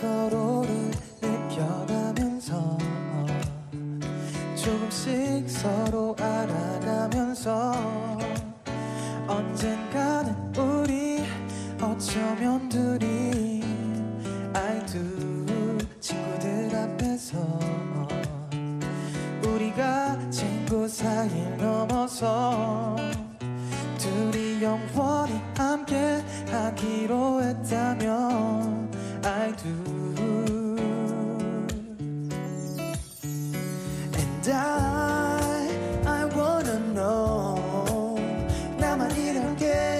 서로를 느껴가면서 조금씩 서로 알아가면서 언젠가는 우리 어쩌면 둘이 I do 친구들 앞에서 우리가 친구 사이를 넘어서 둘이 영원히 함께 하기로 했다면 나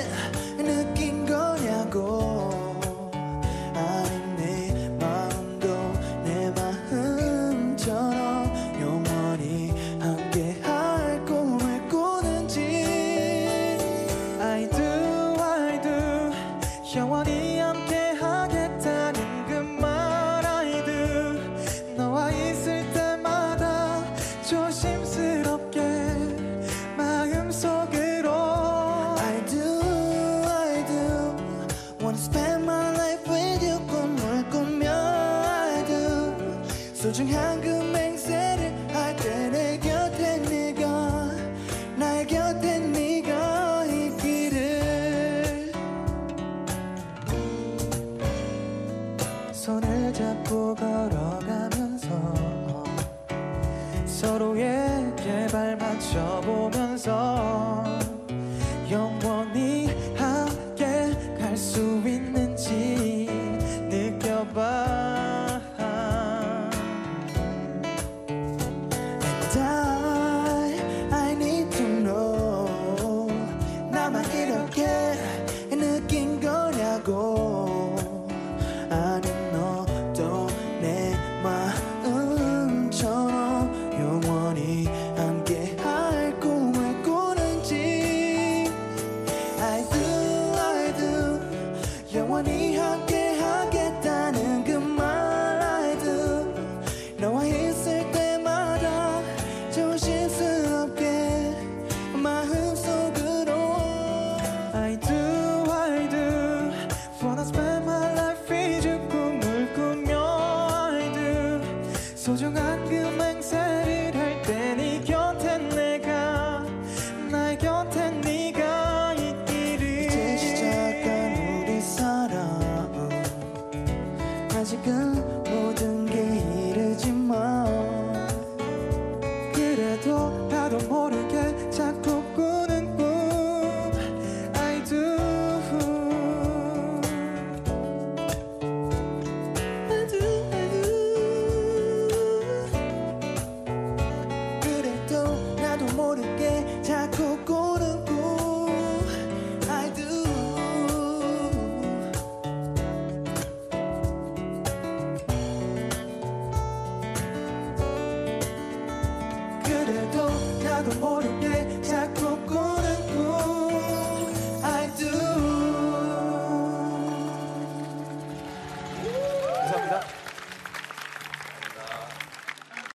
소중한 그 맹세를 할 때 내 곁에 네가 나의 곁에 네가 있기를. 손을 잡고 걸어가면서 서로에게 발 맞춰보면서 영원히 함께 갈 수 있는지 느껴봐 그래도 나도 모르게 자꾸 꾸는 꿈. I do. I do I do. 그래도 나도 모르게 자꾸 꾸 the morning.